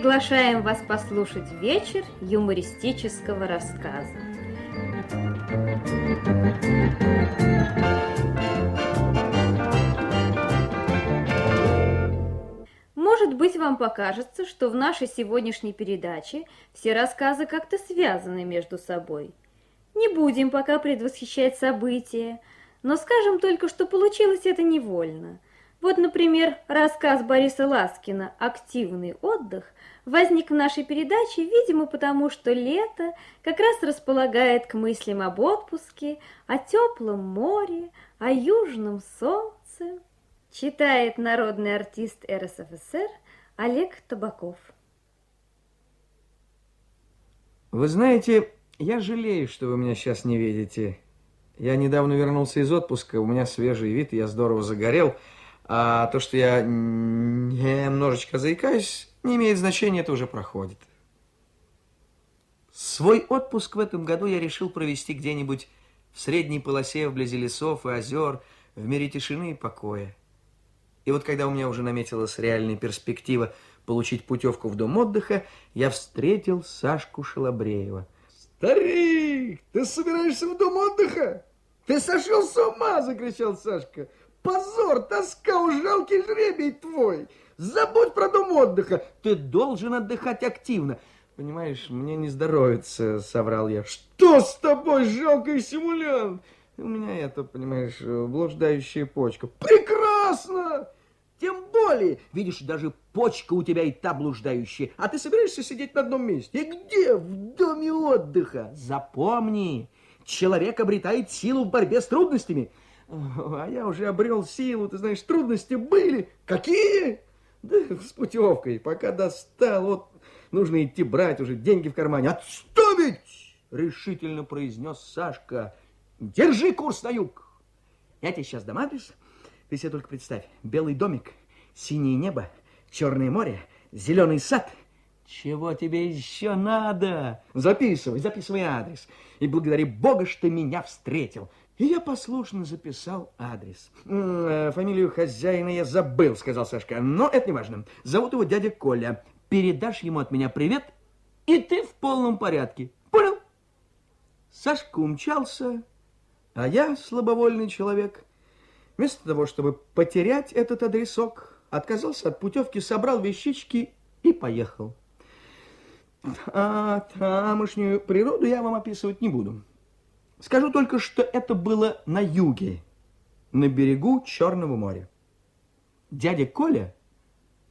Приглашаем вас послушать вечер юмористического рассказа. Может быть, вам покажется, что в нашей сегодняшней передаче все рассказы как-то связаны между собой. Не будем пока предвосхищать события, но скажем только, что получилось это невольно. Вот, например, рассказ Бориса Ласкина «Активный отдых» возник в нашей передаче, видимо, потому что лето как раз располагает к мыслям об отпуске, о теплом море, о южном солнце. Читает народный артист РСФСР Олег Табаков. Вы знаете, я жалею, что вы меня сейчас не видите. Я недавно вернулся из отпуска, у меня свежий вид, я здорово загорел. А то, что я немножечко заикаюсь, не имеет значения, это уже проходит. Свой отпуск в этом году я решил провести где-нибудь в средней полосе вблизи лесов и озер, в мире тишины и покоя. И вот когда у меня уже наметилась реальная перспектива получить путевку в дом отдыха, я встретил Сашку Шалобреева. «Старик, ты собираешься в дом отдыха? Ты сошел с ума!» – закричал Сашка. «Позор, тоска, жалкий жребий твой! Забудь про дом отдыха! Ты должен отдыхать активно!» «Понимаешь, мне не здоровится», – соврал я. «Что с тобой, жалкий симулянт?» У меня это, понимаешь, блуждающая почка. Прекрасно! Тем более, видишь, даже почка у тебя и та блуждающая, а ты собираешься сидеть на одном месте. И где? В доме отдыха. Запомни, человек обретает силу в борьбе с трудностями. А я уже обрел силу, ты знаешь, трудности были. Какие? Да с путевкой, пока достал, вот нужно идти брать уже деньги в кармане. Отставить! Решительно произнес Сашка. Держи курс на юг. Я тебе сейчас дам адрес. Ты себе только представь. Белый домик, синее небо, черное море, зеленый сад. Чего тебе еще надо? Записывай, записывай адрес. И благодари Бога, что меня встретил. И я послушно записал адрес. Э, фамилию хозяина я забыл, сказал Сашка. Но это не важно. Зовут его дядя Коля. Передашь ему от меня привет, и ты в полном порядке. Понял? Сашка умчался, а я, слабовольный человек, вместо того, чтобы потерять этот адресок, отказался от путевки, собрал вещички и поехал. А тамошнюю природу я вам описывать не буду. Скажу только, что это было на юге, на берегу Черного моря. Дядя Коля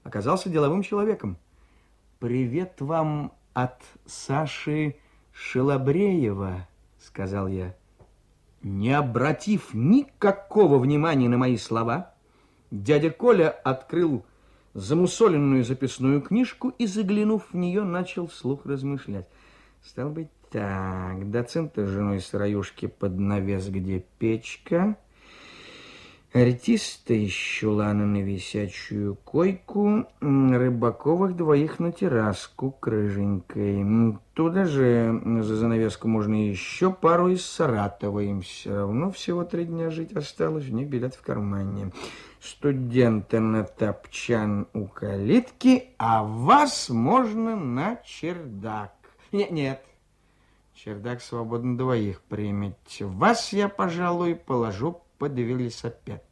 оказался деловым человеком. «Привет вам от Саши Шелобреева», — сказал я. Не обратив никакого внимания на мои слова, дядя Коля открыл замусоленную записную книжку и, заглянув в нее, начал вслух размышлять. Стал быть так, доцента с женой сыроюшки под навес, где печка, Артиста из чулана на висячую койку, Рыбаковых двоих на терраску крыженькой. Туда же за занавеску можно еще пару из Саратова. Им все равно всего три дня жить осталось, у них билет в кармане. Студенты на топчан у калитки, а вас можно на чердак. Нет, нет, чердак свободно двоих примет. Вас я, пожалуй, положу под велосипед.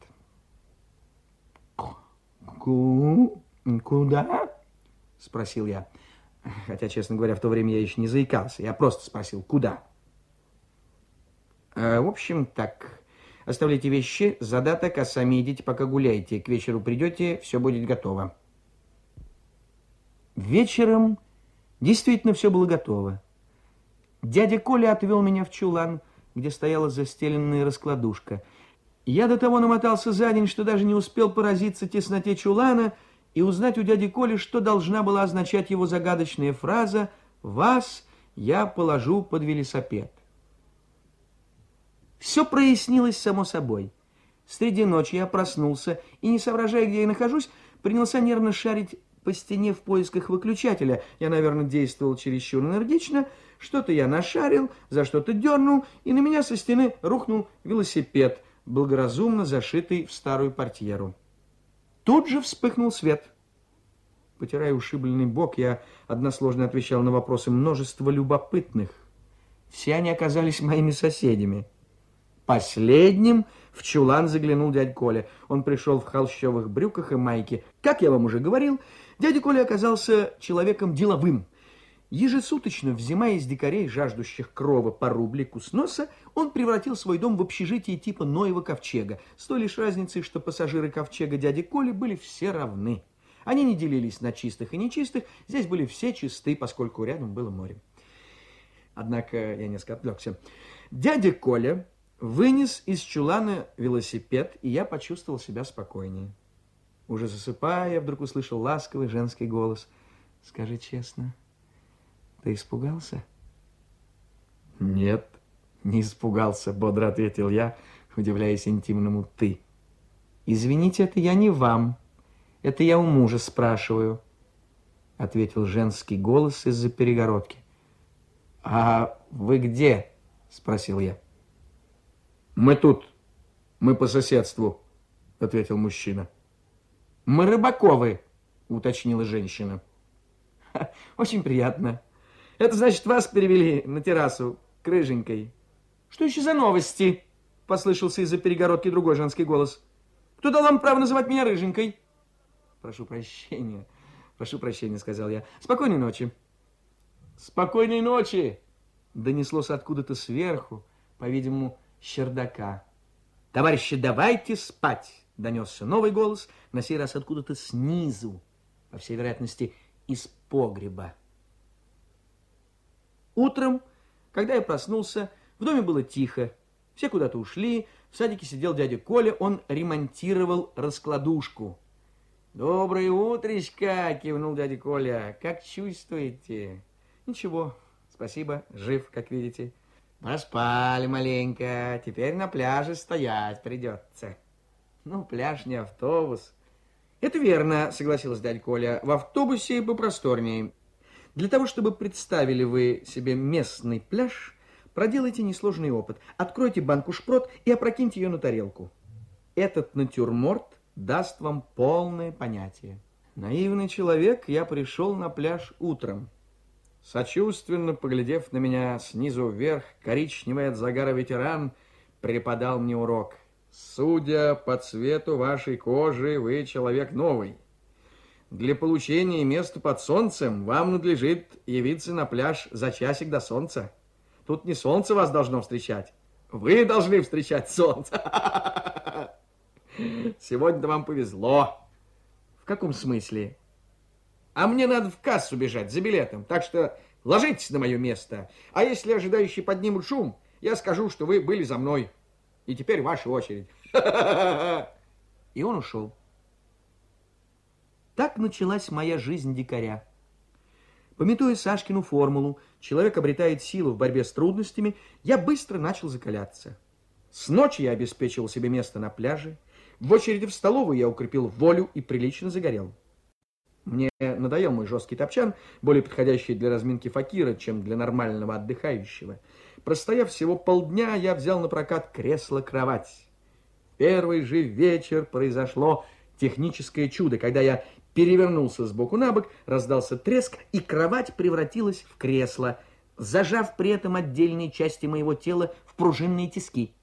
Ку куда? Спросил я. Хотя, честно говоря, в то время я еще не заикался. Я просто спросил, куда? А, в общем, так. Оставляйте вещи, задаток, а сами идите, пока гуляйте. К вечеру придете, все будет готово. Вечером действительно все было готово. Дядя Коля отвел меня в чулан, где стояла застеленная раскладушка – я до того намотался за день, что даже не успел поразиться тесноте чулана и узнать у дяди Коли, что должна была означать его загадочная фраза «Вас я положу под велосипед». Все прояснилось само собой. Среди ночи я проснулся и, не соображая, где я нахожусь, принялся нервно шарить по стене в поисках выключателя. Я, наверное, действовал чересчур энергично. Что-то я нашарил, за что-то дернул, и на меня со стены рухнул велосипед – благоразумно зашитый в старую портьеру. Тут же вспыхнул свет. Потирая ушибленный бок, я односложно отвечал на вопросы множества любопытных. Все они оказались моими соседями. Последним в чулан заглянул дядь Коля. Он пришел в холщовых брюках и майке. Как я вам уже говорил, дядя Коля оказался человеком деловым. Ежесуточно, взимая из дикарей, жаждущих крова по рублику с носа, он превратил свой дом в общежитие типа Ноева ковчега, с той лишь разницей, что пассажиры ковчега дяди Коли были все равны. Они не делились на чистых и нечистых, здесь были все чисты, поскольку рядом было море. Однако я несколько отвлекся. Дядя Коля вынес из чулана велосипед, и я почувствовал себя спокойнее. Уже засыпая, я вдруг услышал ласковый женский голос. «Скажи честно, ты испугался?» «Нет, не испугался», — бодро ответил я, удивляясь интимному «ты». «Извините, это я не вам», это я у мужа спрашиваю, ответил женский голос из-за перегородки. А вы где? Спросил я. Мы тут, мы по соседству, ответил мужчина. Мы Рыбаковы, уточнила женщина. Очень приятно. Это значит, вас перевели на террасу к рыженькой. Что еще за новости? Послышался из-за перегородки другой женский голос. Кто дал вам право называть меня рыженькой? Прошу прощения, прошу прощения, сказал я. Спокойной ночи. Спокойной ночи! Донеслось откуда-то сверху, по-видимому, с чердака. Товарищи, давайте спать! Донесся новый голос, на сей раз откуда-то снизу, по всей вероятности, из погреба. Утром, когда я проснулся, в доме было тихо. Все куда-то ушли. В садике сидел дядя Коля, он ремонтировал раскладушку. «Доброе утречко!» – кивнул дядя Коля. «Как чувствуете?» «Ничего, спасибо, жив, как видите». «Поспали маленько, теперь на пляже стоять придется». «Ну, пляж не автобус». «Это верно», – согласился дядя Коля. «В автобусе попросторнее. Для того, чтобы представили вы себе местный пляж, проделайте несложный опыт. Откройте банку шпрот и опрокиньте ее на тарелку. Этот натюрморт даст вам полное понятие. Наивный человек, я пришел на пляж утром. Сочувственно поглядев на меня снизу вверх, коричневый от загара ветеран преподал мне урок. Судя по цвету вашей кожи, вы человек новый. Для получения места под солнцем вам надлежит явиться на пляж за часик до солнца. Тут не солнце вас должно встречать, вы должны встречать солнце. Сегодня-то вам повезло. В каком смысле? А мне надо в кассу бежать за билетом, так что ложитесь на мое место. А если ожидающие поднимут шум, я скажу, что вы были за мной. И теперь ваша очередь. И он ушел. Так началась моя жизнь дикаря. Пометуя Сашкину формулу «человек обретает силу в борьбе с трудностями», я быстро начал закаляться. С ночи я обеспечивал себе место на пляже, в очереди в столовую я укрепил волю и прилично загорел. Мне надоел мой жесткий топчан, более подходящий для разминки факира, чем для нормального отдыхающего. Простояв всего полдня, я взял на прокат кресло-кровать. Первый же вечер произошло техническое чудо, когда я перевернулся с боку на бок, раздался треск, и кровать превратилась в кресло, зажав при этом отдельные части моего тела в пружинные тиски.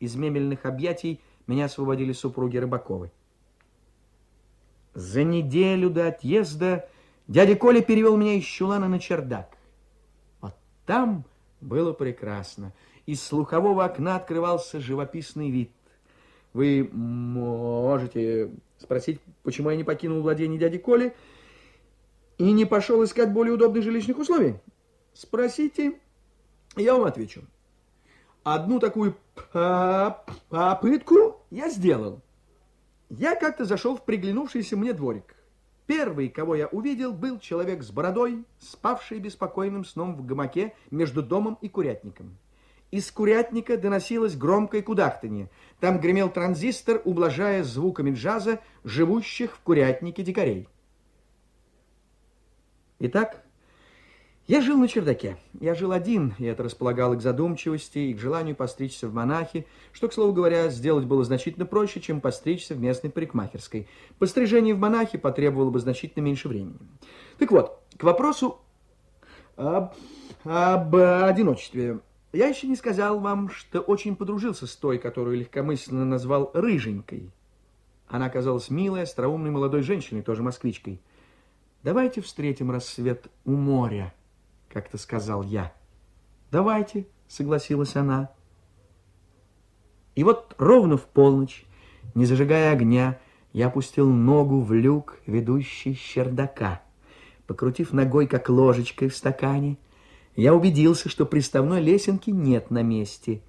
Из мебельных объятий меня освободили супруги Рыбаковы. За неделю до отъезда дядя Коля перевел меня из чулана на чердак. Вот там было прекрасно. Из слухового окна открывался живописный вид. Вы можете спросить, почему я не покинул владение дяди Коли и не пошел искать более удобных жилищных условий? Спросите, я вам отвечу. Одну такую попытку я сделал. Я как-то зашел в приглянувшийся мне дворик. Первый, кого я увидел, был человек с бородой, спавший беспокойным сном в гамаке между домом и курятником. Из курятника доносилось громкое кудахтанье. Там гремел транзистор, ублажая звуками джаза живущих в курятнике дикарей. Итак, Я жил на чердаке. Я жил один, и это располагало к задумчивости и к желанию постричься в монахи, что, к слову говоря, сделать было значительно проще, чем постричься в местной парикмахерской. Пострижение в монахи потребовало бы значительно меньше времени. Так вот, к вопросу об, об одиночестве. Я еще не сказал вам, что очень подружился с той, которую легкомысленно назвал «рыженькой». Она оказалась милой, остроумной молодой женщиной, тоже москвичкой. Давайте встретим рассвет у моря как-то сказал я. Давайте, согласилась она. И вот ровно в полночь, не зажигая огня, я опустил ногу в люк, ведущий с чердака. Покрутив ногой, как ложечкой в стакане, я убедился, что приставной лесенки нет на месте.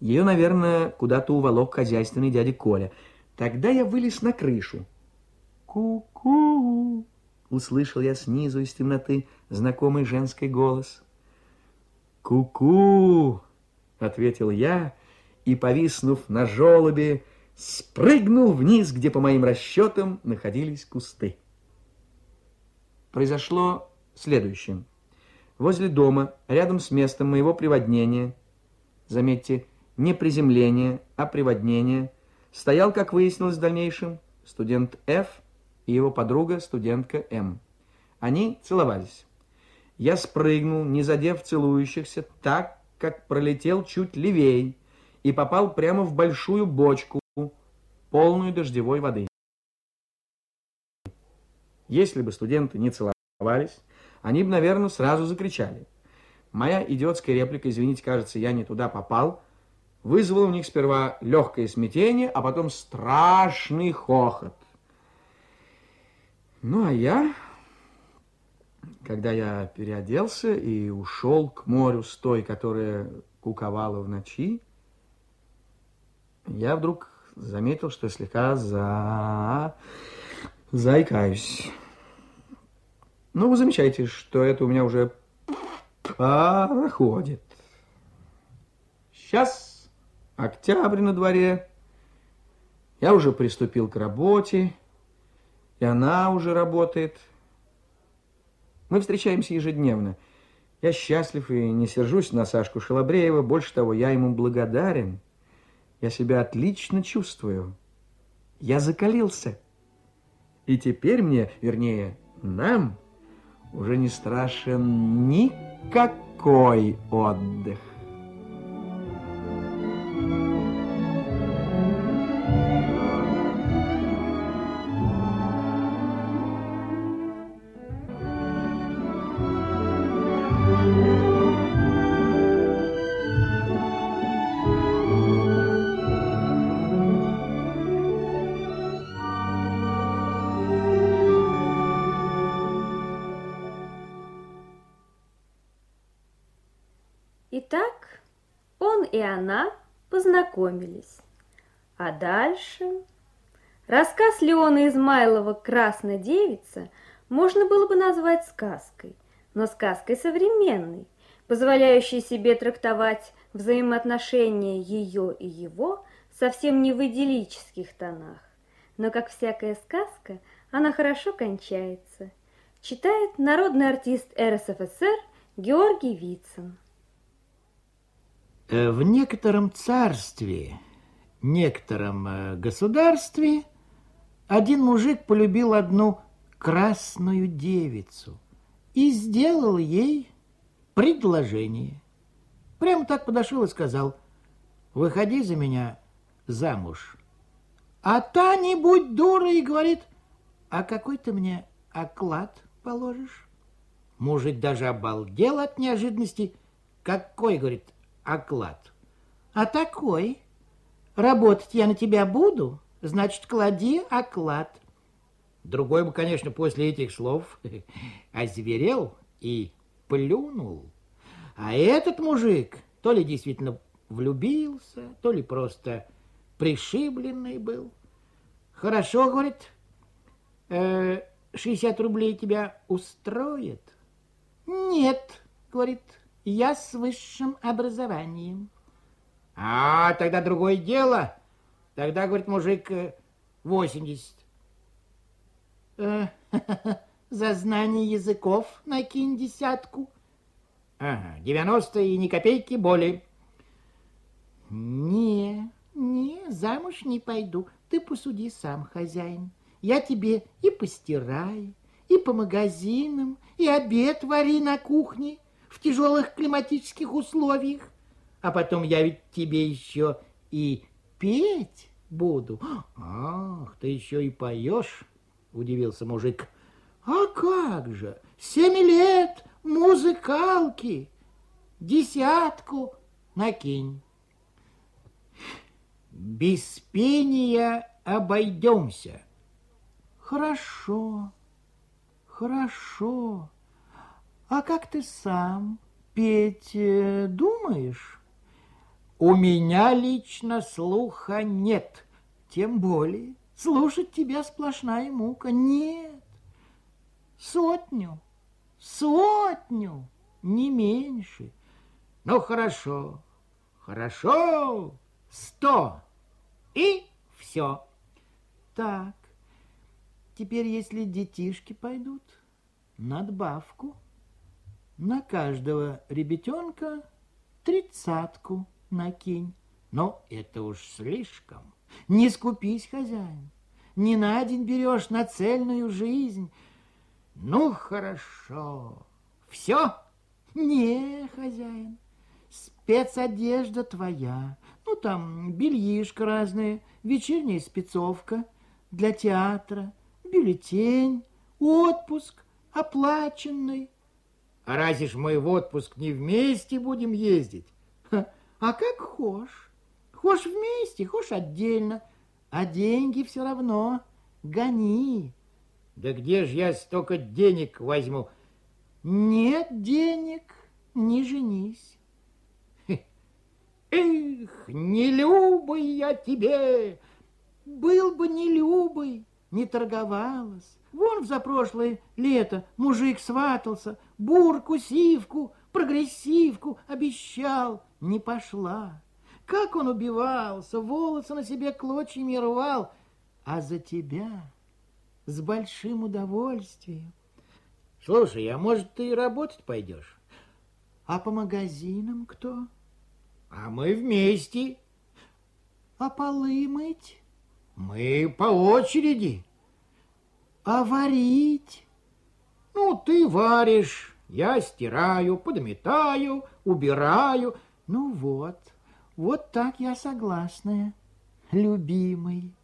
Ее, наверное, куда-то уволок хозяйственный дядя Коля. Тогда я вылез на крышу. Ку-ку! услышал я снизу из темноты знакомый женский голос. «Ку-ку!» — ответил я и, повиснув на желобе, спрыгнул вниз, где, по моим расчетам, находились кусты. Произошло следующее. Возле дома, рядом с местом моего приводнения, заметьте, не приземление, а приводнение, стоял, как выяснилось в дальнейшем, студент Ф и его подруга, студентка М. Они целовались. Я спрыгнул, не задев целующихся, так, как пролетел чуть левей, и попал прямо в большую бочку, полную дождевой воды. Если бы студенты не целовались, они бы, наверное, сразу закричали. Моя идиотская реплика, извините, кажется, я не туда попал, вызвала у них сперва легкое смятение, а потом страшный хохот. Ну, а я, когда я переоделся и ушел к морю с той, которая куковала в ночи, я вдруг заметил, что слегка за... заикаюсь. Ну, вы замечаете, что это у меня уже проходит. Сейчас октябрь на дворе. Я уже приступил к работе и она уже работает. Мы встречаемся ежедневно. Я счастлив и не сержусь на Сашку Шалобреева. Больше того, я ему благодарен. Я себя отлично чувствую. Я закалился. И теперь мне, вернее, нам уже не страшен никакой отдых. Она познакомились. А дальше... Рассказ Леона Измайлова «Красная девица» можно было бы назвать сказкой, но сказкой современной, позволяющей себе трактовать взаимоотношения ее и его совсем не в идиллических тонах. Но, как всякая сказка, она хорошо кончается. Читает народный артист РСФСР Георгий Вицин. Э, в некотором царстве, некотором э, государстве один мужик полюбил одну красную девицу и сделал ей предложение. Прямо так подошел и сказал, выходи за меня замуж. А та не будь дурой и говорит, а какой ты мне оклад положишь? Мужик даже обалдел от неожиданности. Какой, говорит, оклад. А такой, работать я на тебя буду, значит, клади оклад. Другой бы, конечно, после этих слов озверел и плюнул. А этот мужик то ли действительно влюбился, то ли просто пришибленный был. Хорошо, говорит, э, 60 рублей тебя устроит? Нет, говорит, я с высшим образованием. А, тогда другое дело. Тогда, говорит мужик, 80. Э, э, за знание языков накинь десятку. Ага, 90 и ни копейки боли. Не, не, замуж не пойду. Ты посуди сам, хозяин. Я тебе и постирай, и по магазинам, и обед вари на кухне в тяжелых климатических условиях. А потом я ведь тебе еще и петь буду. Ах, ты еще и поешь, удивился мужик. А как же, семь лет музыкалки, десятку накинь. Без пения обойдемся. Хорошо, хорошо. А как ты сам петь э, думаешь? У меня лично слуха нет, тем более слушать тебя сплошная мука. Нет, сотню, сотню, не меньше. Ну, хорошо, хорошо, сто и все. Так, теперь если детишки пойдут, надбавку. На каждого ребятенка тридцатку накинь. Но это уж слишком. Не скупись, хозяин. Не на день берешь на цельную жизнь. Ну, хорошо. Все? Не, хозяин. Спецодежда твоя. Ну, там бельишко разные, вечерняя спецовка для театра, бюллетень, отпуск оплаченный. А разве ж мы в отпуск не вместе будем ездить? А как хошь. Хошь вместе, хошь отдельно. А деньги все равно гони. Да где же я столько денег возьму? Нет денег, не женись. Эх, не любый я тебе! Был бы не любый, не торговалась. Вон в запрошлое лето мужик сватался, бурку, сивку, прогрессивку обещал, не пошла. Как он убивался, волосы на себе клочьями рвал, а за тебя с большим удовольствием. Слушай, а может, ты работать пойдешь? А по магазинам кто? А мы вместе. А полы мыть? Мы по очереди. А варить? Ну, ты варишь, я стираю, подметаю, убираю. Ну вот, вот так я согласная, любимый.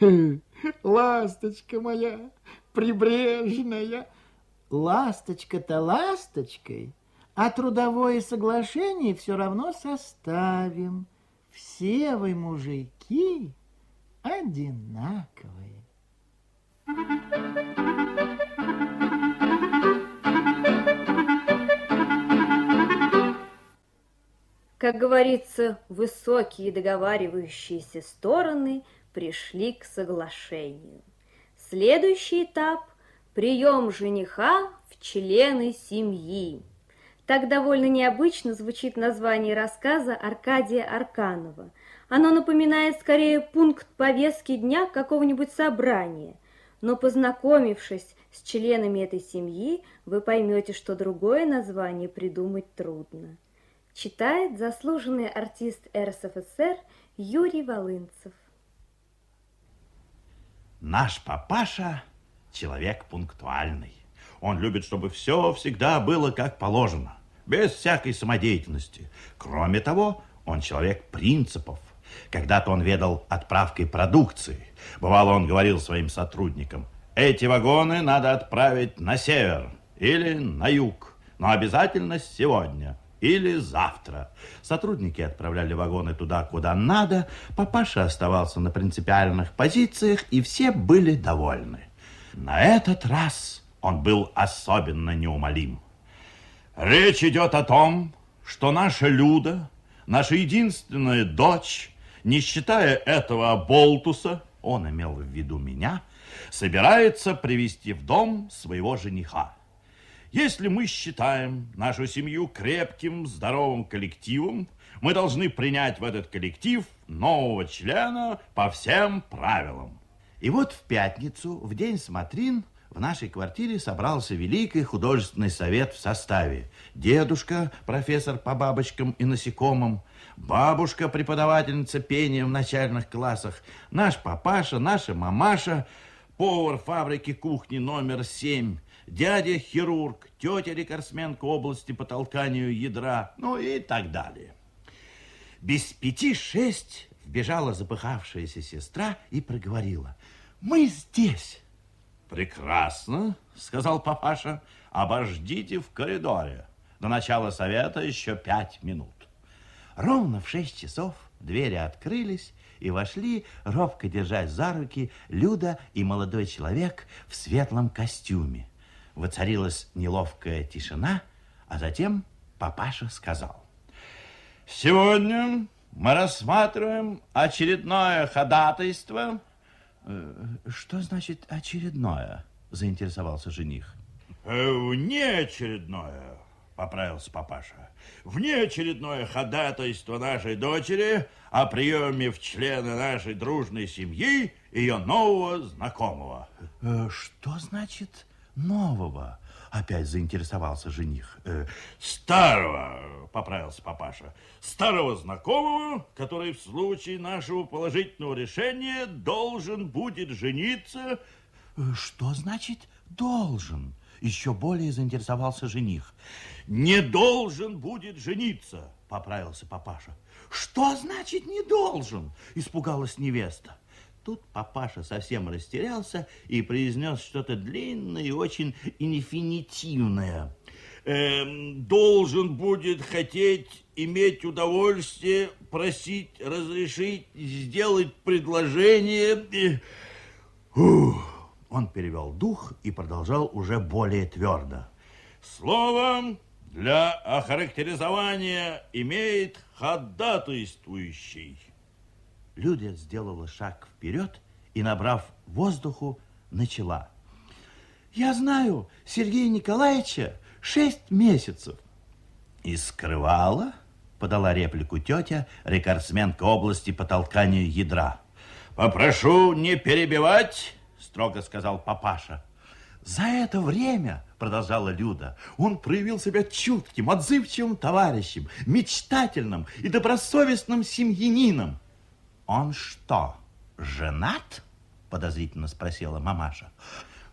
Ласточка моя, прибрежная. Ласточка-то ласточкой, а трудовое соглашение все равно составим. Все вы, мужики, одинаковые. Как говорится, высокие договаривающиеся стороны пришли к соглашению. Следующий этап – прием жениха в члены семьи. Так довольно необычно звучит название рассказа Аркадия Арканова. Оно напоминает скорее пункт повестки дня какого-нибудь собрания. Но познакомившись с членами этой семьи, вы поймете, что другое название придумать трудно. Читает заслуженный артист РСФСР Юрий Волынцев. Наш папаша – человек пунктуальный. Он любит, чтобы все всегда было как положено, без всякой самодеятельности. Кроме того, он человек принципов. Когда-то он ведал отправкой продукции. Бывало, он говорил своим сотрудникам, эти вагоны надо отправить на север или на юг, но обязательно сегодня или завтра. Сотрудники отправляли вагоны туда, куда надо, папаша оставался на принципиальных позициях, и все были довольны. На этот раз он был особенно неумолим. Речь идет о том, что наша Люда, наша единственная дочь, не считая этого болтуса, он имел в виду меня, собирается привести в дом своего жениха. Если мы считаем нашу семью крепким, здоровым коллективом, мы должны принять в этот коллектив нового члена по всем правилам. И вот в пятницу, в день смотрин, в нашей квартире собрался Великий художественный совет в составе. Дедушка, профессор по бабочкам и насекомым, бабушка, преподавательница пения в начальных классах, наш папаша, наша мамаша, повар фабрики кухни номер семь, дядя хирург, тетя рекордсменка области по толканию ядра, ну и так далее. Без пяти шесть вбежала запыхавшаяся сестра и проговорила. Мы здесь. Прекрасно, сказал папаша. Обождите в коридоре. До начала совета еще пять минут. Ровно в шесть часов двери открылись, и вошли, робко держась за руки, Люда и молодой человек в светлом костюме. Воцарилась неловкая тишина, а затем папаша сказал. Сегодня мы рассматриваем очередное ходатайство. Э, что значит очередное? Заинтересовался жених. Э, внеочередное, поправился папаша. Внеочередное ходатайство нашей дочери о приеме в члены нашей дружной семьи ее нового знакомого. Э, что значит нового? Опять заинтересовался жених. Э, старого, поправился папаша. Старого знакомого, который в случае нашего положительного решения должен будет жениться. Э, что значит должен? Еще более заинтересовался жених. Не должен будет жениться, поправился папаша. Что значит не должен? Испугалась невеста. Тут папаша совсем растерялся и произнес что-то длинное и очень инфинитивное. Эм, должен будет хотеть иметь удовольствие просить разрешить сделать предложение. Ух. Он перевел дух и продолжал уже более твердо. Слово для охарактеризования имеет ходатайствующий. Люда сделала шаг вперед и, набрав воздуху, начала. Я знаю Сергея Николаевича шесть месяцев. И скрывала, подала реплику тетя, рекордсменка области по толканию ядра. Попрошу не перебивать, строго сказал папаша. За это время, продолжала Люда, он проявил себя чутким, отзывчивым товарищем, мечтательным и добросовестным семьянином. Он что, женат? Подозрительно спросила мамаша.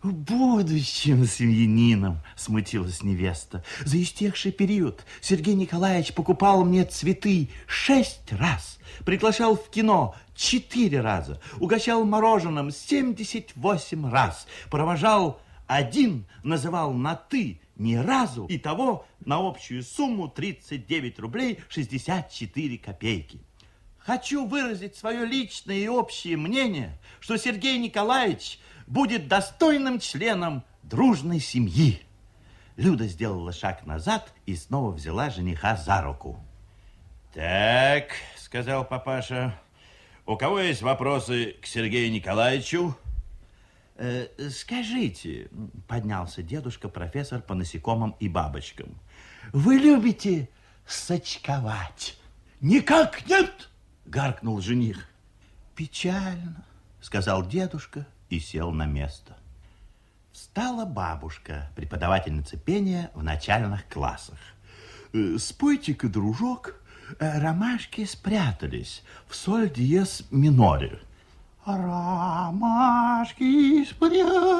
Будущим семьянином, смутилась невеста. За истекший период Сергей Николаевич покупал мне цветы шесть раз, приглашал в кино четыре раза, угощал мороженым семьдесят восемь раз, провожал один, называл на «ты» ни разу, и того на общую сумму 39 рублей 64 копейки. Хочу выразить свое личное и общее мнение, что Сергей Николаевич будет достойным членом дружной семьи. Люда сделала шаг назад и снова взяла жениха за руку. Так, сказал папаша, у кого есть вопросы к Сергею Николаевичу? Э, скажите, поднялся дедушка, профессор по насекомым и бабочкам. Вы любите сочковать? Никак нет! Гаркнул жених. Печально, сказал дедушка и сел на место. Встала бабушка, преподавательница пения в начальных классах. «Э, спойте-ка, дружок, э, ромашки спрятались в соль диез миноре. Ромашки спрятались,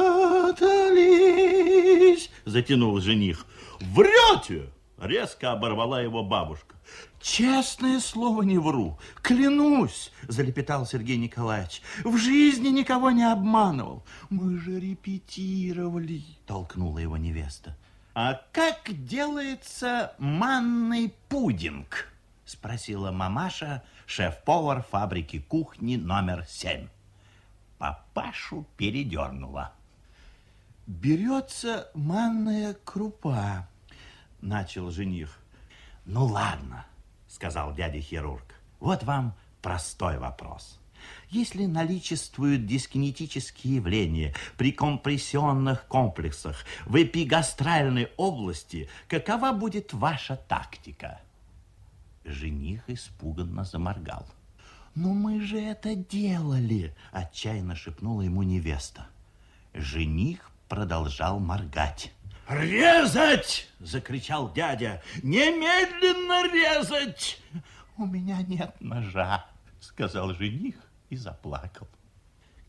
затянул жених. Врете! Резко оборвала его бабушка. Честное слово не вру, клянусь, залепетал Сергей Николаевич. В жизни никого не обманывал. Мы же репетировали, толкнула его невеста. А как делается манный пудинг? Спросила мамаша, шеф-повар фабрики кухни номер семь. Папашу передернула. Берется манная крупа, начал жених. Ну ладно, сказал дядя хирург. Вот вам простой вопрос. Если наличествуют дискинетические явления при компрессионных комплексах в эпигастральной области, какова будет ваша тактика? Жених испуганно заморгал. «Но мы же это делали!» – отчаянно шепнула ему невеста. Жених продолжал моргать. «Резать!» — закричал дядя. «Немедленно резать!» «У меня нет ножа», — сказал жених и заплакал.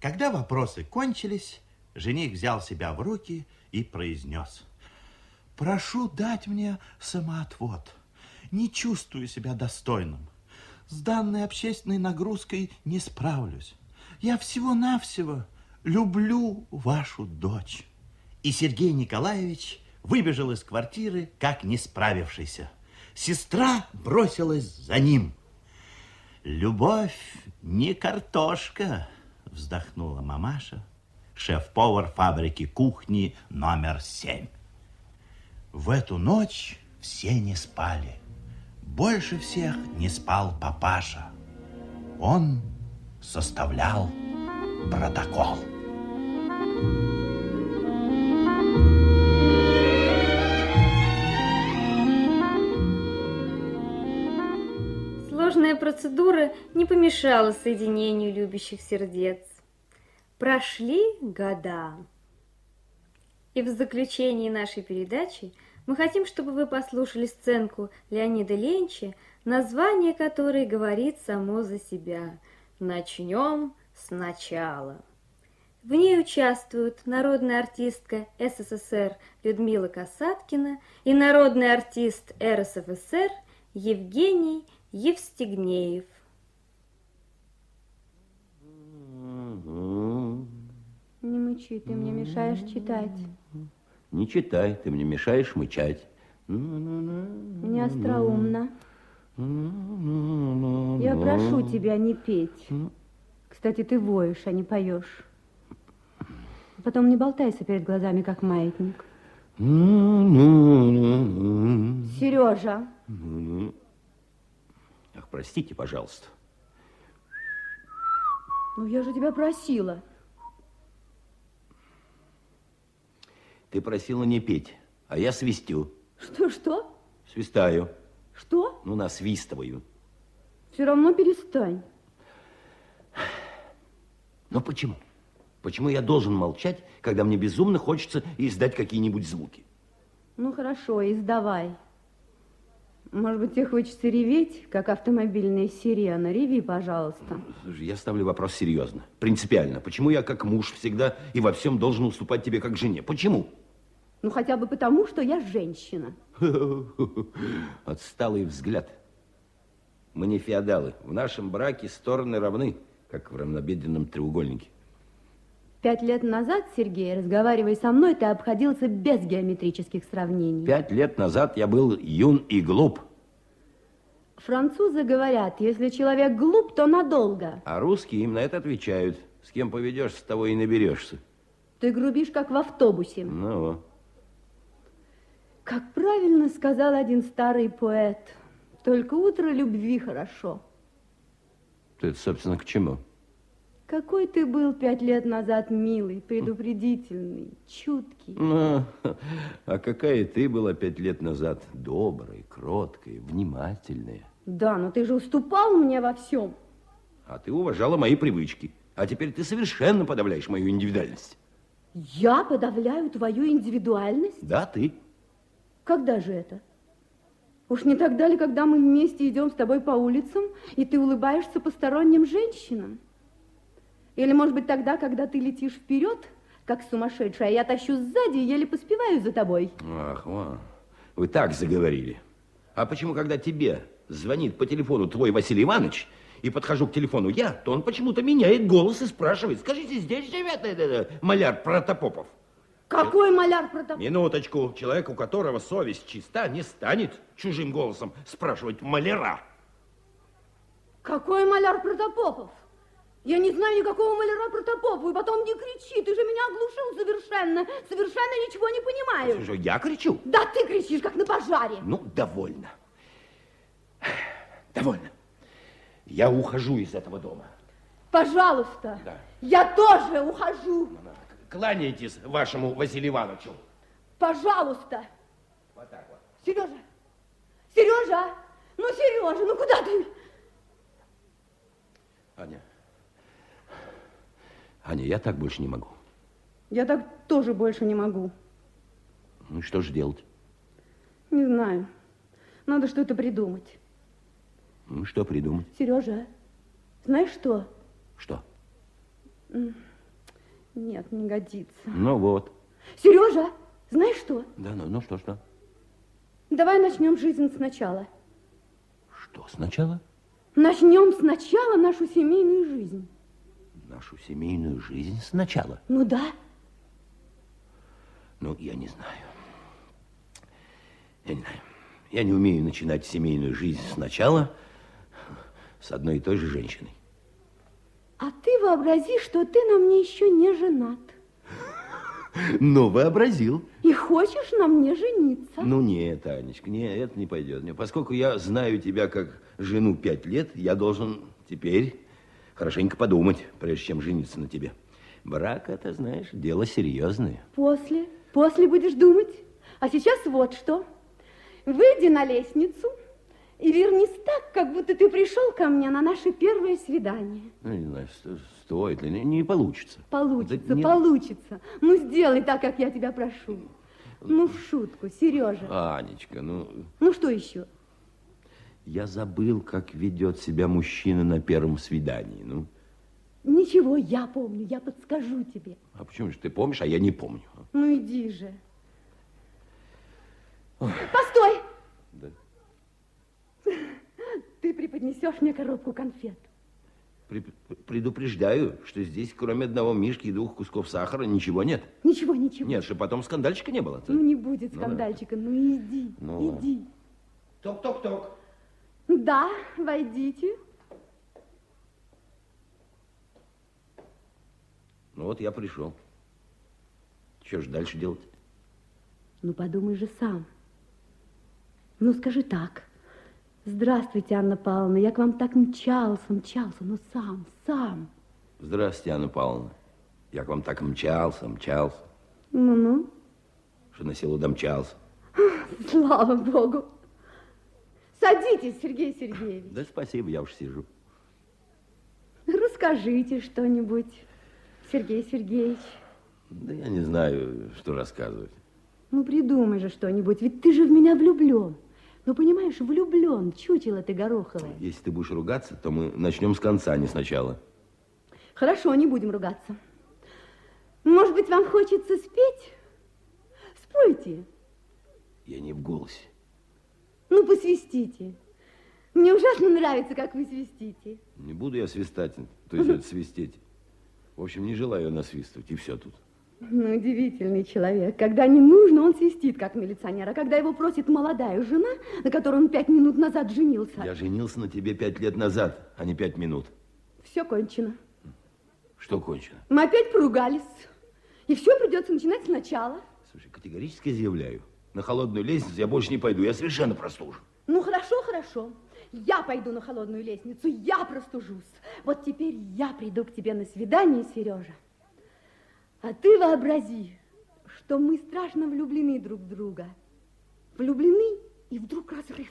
Когда вопросы кончились, жених взял себя в руки и произнес. «Прошу дать мне самоотвод. Не чувствую себя достойным. С данной общественной нагрузкой не справлюсь. Я всего-навсего люблю вашу дочь». И Сергей Николаевич выбежал из квартиры, как не справившийся. Сестра бросилась за ним. «Любовь не картошка», вздохнула мамаша, шеф-повар фабрики кухни номер семь. В эту ночь все не спали. Больше всех не спал папаша. Он составлял протокол. Сложная процедура не помешала соединению любящих сердец. Прошли года. И в заключении нашей передачи мы хотим, чтобы вы послушали сценку Леонида Ленча, название которой говорит само за себя. Начнем сначала. В ней участвуют народная артистка СССР Людмила Касаткина и народный артист РСФСР Евгений Евстигнеев. Не мычи, ты мне мешаешь читать. Не читай, ты мне мешаешь мычать. Не остроумно. Я прошу тебя не петь. Кстати, ты воешь, а не поешь. Потом не болтайся перед глазами, как маятник. Сережа. Простите, пожалуйста. Ну, я же тебя просила. Ты просила не петь, а я свистю. Что-что? Свистаю. Что? Ну, насвистываю. Все равно перестань. Но почему? Почему я должен молчать, когда мне безумно хочется издать какие-нибудь звуки? Ну, хорошо, издавай. Может быть, тебе хочется реветь, как автомобильная сирена? Реви, пожалуйста. Слушай, я ставлю вопрос серьезно, принципиально. Почему я, как муж, всегда и во всем должен уступать тебе, как жене? Почему? Ну, хотя бы потому, что я женщина. Отсталый взгляд. Мы не феодалы. В нашем браке стороны равны, как в равнобедренном треугольнике. Пять лет назад, Сергей, разговаривая со мной, ты обходился без геометрических сравнений. Пять лет назад я был юн и глуп. Французы говорят, если человек глуп, то надолго. А русские им на это отвечают. С кем поведешься, с того и наберешься. Ты грубишь, как в автобусе. Ну, Как правильно сказал один старый поэт, только утро любви хорошо. ты это, собственно, к чему? Какой ты был пять лет назад милый, предупредительный, чуткий. Ну, а какая ты была пять лет назад добрая, кроткая, внимательная. Да, но ты же уступал мне во всем. А ты уважала мои привычки. А теперь ты совершенно подавляешь мою индивидуальность. Я подавляю твою индивидуальность? Да, ты. Когда же это? Уж не тогда ли, когда мы вместе идем с тобой по улицам, и ты улыбаешься посторонним женщинам? Или, может быть, тогда, когда ты летишь вперед, как сумасшедшая, я тащу сзади и еле поспеваю за тобой? Ах, ва. вы так заговорили. А почему, когда тебе звонит по телефону твой Василий Иванович, и подхожу к телефону я, то он почему-то меняет голос и спрашивает, скажите, здесь живет этот маляр Протопопов? Какой маляр протоп... Минуточку, человек, у которого совесть чиста, не станет чужим голосом спрашивать маляра. Какой маляр Протопопов? Я не знаю никакого маляра Протопопова, и потом не кричи, ты же меня оглушил совершенно, совершенно ничего не понимаю. Что, я кричу? Да ты кричишь, как на пожаре. Ну, довольно. Довольно. Я ухожу из этого дома. Пожалуйста, Да. я тоже ухожу. Кланяйтесь вашему Василию Ивановичу. Пожалуйста. Вот так вот. Сережа, Сережа, ну, Сережа, ну куда ты? Аня. Аня, я так больше не могу. Я так тоже больше не могу. Ну, что же делать? Не знаю. Надо что-то придумать. Ну, что придумать? Сережа, знаешь что? Что? Нет, не годится. Ну, вот. Сережа, знаешь что? Да, ну, ну что, что? Давай начнем жизнь сначала. Что сначала? Начнем сначала нашу семейную жизнь. Нашу семейную жизнь сначала? Ну да. Ну, я не знаю. Я не знаю. Я не умею начинать семейную жизнь сначала с одной и той же женщиной. А ты вообрази, что ты на мне еще не женат. Ну, вообразил. И хочешь на мне жениться. Ну, нет, Анечка, нет, это не пойдет. Поскольку я знаю тебя как жену пять лет, я должен теперь хорошенько подумать, прежде чем жениться на тебе. Брак, это, знаешь, дело серьезное. После, после будешь думать. А сейчас вот что. Выйди на лестницу и вернись так, как будто ты пришел ко мне на наше первое свидание. Ну, не знаю, сто- стоит ли, не, не получится. Получится, Да получится. Ну, сделай так, как я тебя прошу. Ну, в шутку, Сережа. Анечка, ну, Ну, что еще? Я забыл, как ведет себя мужчина на первом свидании. Ну, Ничего, я помню, я подскажу тебе. а почему же ты помнишь, а я не помню? Ну, иди же. Постой! Да. Ты преподнесешь мне коробку конфет. Предупреждаю, что здесь, кроме одного мишки и двух кусков сахара, ничего нет. Ничего, ничего. Нет, что потом скандальчика не было. Ну, не будет Ну, да. скандальчика. Ну, иди, Ну, иди. Ток-ток-ток. Да, войдите. Ну вот я пришел. Что же дальше делать? Ну, подумай же сам. Ну, скажи так. Здравствуйте, Анна Павловна, я к вам так мчался, мчался, ну, сам, сам. Здравствуйте, Анна Павловна. Я к вам так мчался, мчался, Ну-ну, что на село домчался. слава богу. Садитесь, Сергей Сергеевич. Да спасибо, я уж сижу. Расскажите что-нибудь, Сергей Сергеевич. Да я не знаю, что рассказывать. Ну, придумай же что-нибудь, ведь ты же в меня влюблен. Ну, понимаешь, влюблен, чучело ты гороховое. Если ты будешь ругаться, то мы начнем с конца, а не сначала. Хорошо, не будем ругаться. Может быть, вам хочется спеть? Спойте. Я не в голосе. Ну, посвистите. Мне ужасно нравится, как вы свистите. Не буду я свистать, то есть это свистеть. В общем, не желаю насвистывать, и все тут. Ну, удивительный человек. Когда не нужно, он свистит, как милиционер. А когда его просит молодая жена, на которой он пять минут назад женился, Я женился на тебе пять лет назад, а не пять минут. все кончено. Что кончено? Мы опять поругались. И все придется начинать сначала. Слушай, категорически заявляю. На холодную лестницу я больше не пойду, я совершенно простужен. Ну, хорошо, хорошо. Я пойду на холодную лестницу, я простужусь. Вот теперь я приду к тебе на свидание, Сережа. А ты вообрази, что мы страшно влюблены друг в друга. Влюблены, и вдруг разрыв.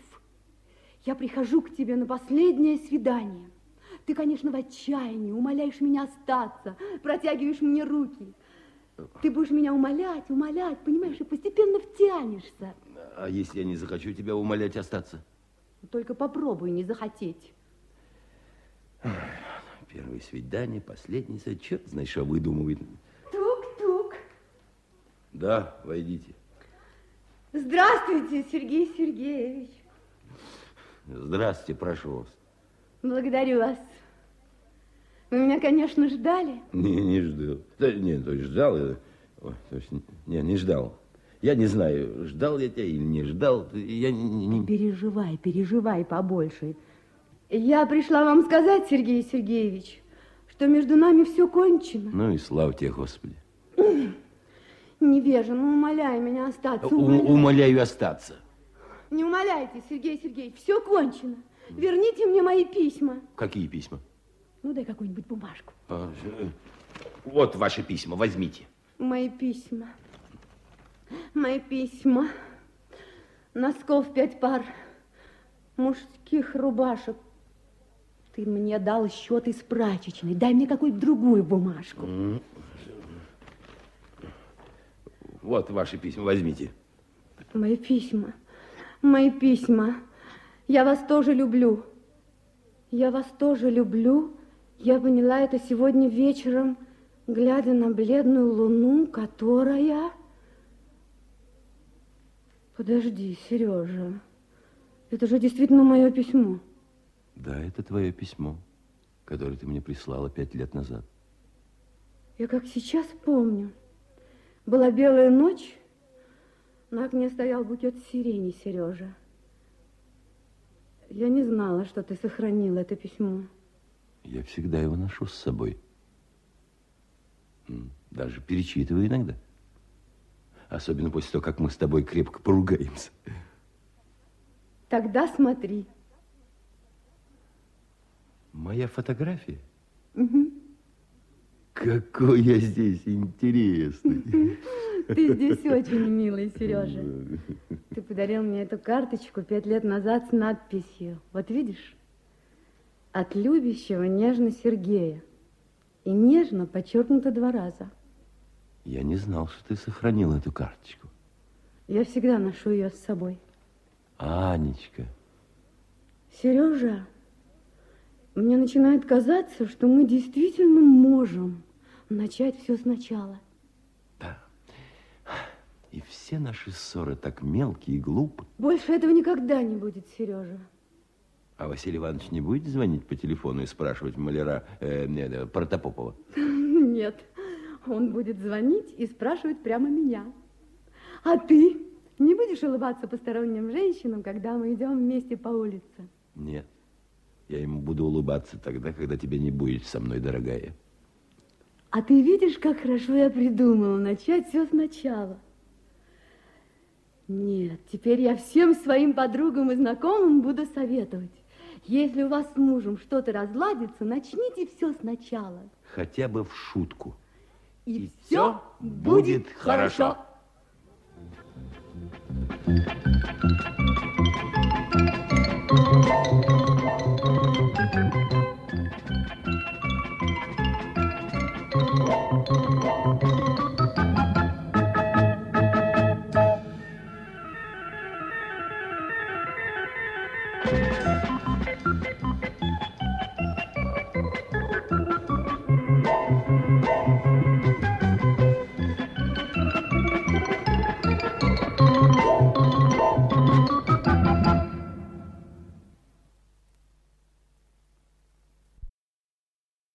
Я прихожу к тебе на последнее свидание. Ты, конечно, в отчаянии, умоляешь меня остаться, протягиваешь мне руки. Ты будешь меня умолять, умолять, понимаешь, и постепенно втянешься. А если я не захочу тебя умолять остаться? Только попробуй не захотеть. Первое свидание, последнее, черт знает, что выдумывает. Тук-тук. Да, войдите. Здравствуйте, Сергей Сергеевич. Здравствуйте, прошу вас. Благодарю вас. Вы меня, конечно, ждали. Не, не ждал. Да, не, то есть ждал. я- ой, то есть, не, не ждал. Я не знаю, ждал я тебя или не ждал. Я не... не- Переживай, переживай побольше. Я пришла вам сказать, Сергей Сергеевич, что между нами все кончено. Ну и слава тебе, Господи. Невежа, ну умоляй меня остаться. У- умоляй. умоляю остаться. Не умоляйте, Сергей Сергеевич, все кончено. Верните мне мои письма. Какие письма? Ну, дай какую-нибудь бумажку. А, Вот ваши письма, возьмите. Мои письма. Мои письма. Носков пять пар. Мужских рубашек. Ты мне дал счет из прачечной. Дай мне какую-то другую бумажку. Вот ваши письма, возьмите. Мои письма, мои письма. Я вас тоже люблю. Я вас тоже люблю. Я поняла это сегодня вечером, глядя на бледную луну, которая... Подожди, Сережа. Это же действительно мое письмо. Да, это твое письмо, которое ты мне прислала пять лет назад. Я как сейчас помню. Была белая ночь, на окне стоял букет сирени, Сережа. Я не знала, что ты сохранил это письмо. Я всегда его ношу с собой. Даже перечитываю иногда. Особенно после того, как мы с тобой крепко поругаемся. Тогда смотри. Моя фотография? Угу. Какой я здесь интересный. Ты здесь очень милый, Сережа. Ты подарил мне эту карточку пять лет назад с надписью. Вот видишь? От любящего нежно Сергея. И нежно подчеркнуто два раза. Я не знал, что ты сохранил эту карточку. Я всегда ношу ее с собой. Анечка. Сережа, мне начинает казаться, что мы действительно можем начать все сначала. Да. И все наши ссоры так мелкие и глупы. Больше этого никогда не будет, Сережа. А Василий Иванович не будет звонить по телефону и спрашивать маляра э, э, Протопопова? Нет, он будет звонить и спрашивать прямо меня. А ты не будешь улыбаться посторонним женщинам, когда мы идем вместе по улице? Нет, я ему буду улыбаться тогда, когда тебя не будет со мной, дорогая. А ты видишь, как хорошо я придумала начать все сначала? Нет, теперь я всем своим подругам и знакомым буду советовать. Если у вас с мужем что-то разладится, начните все сначала. Хотя бы в шутку. И, И все будет хорошо. хорошо.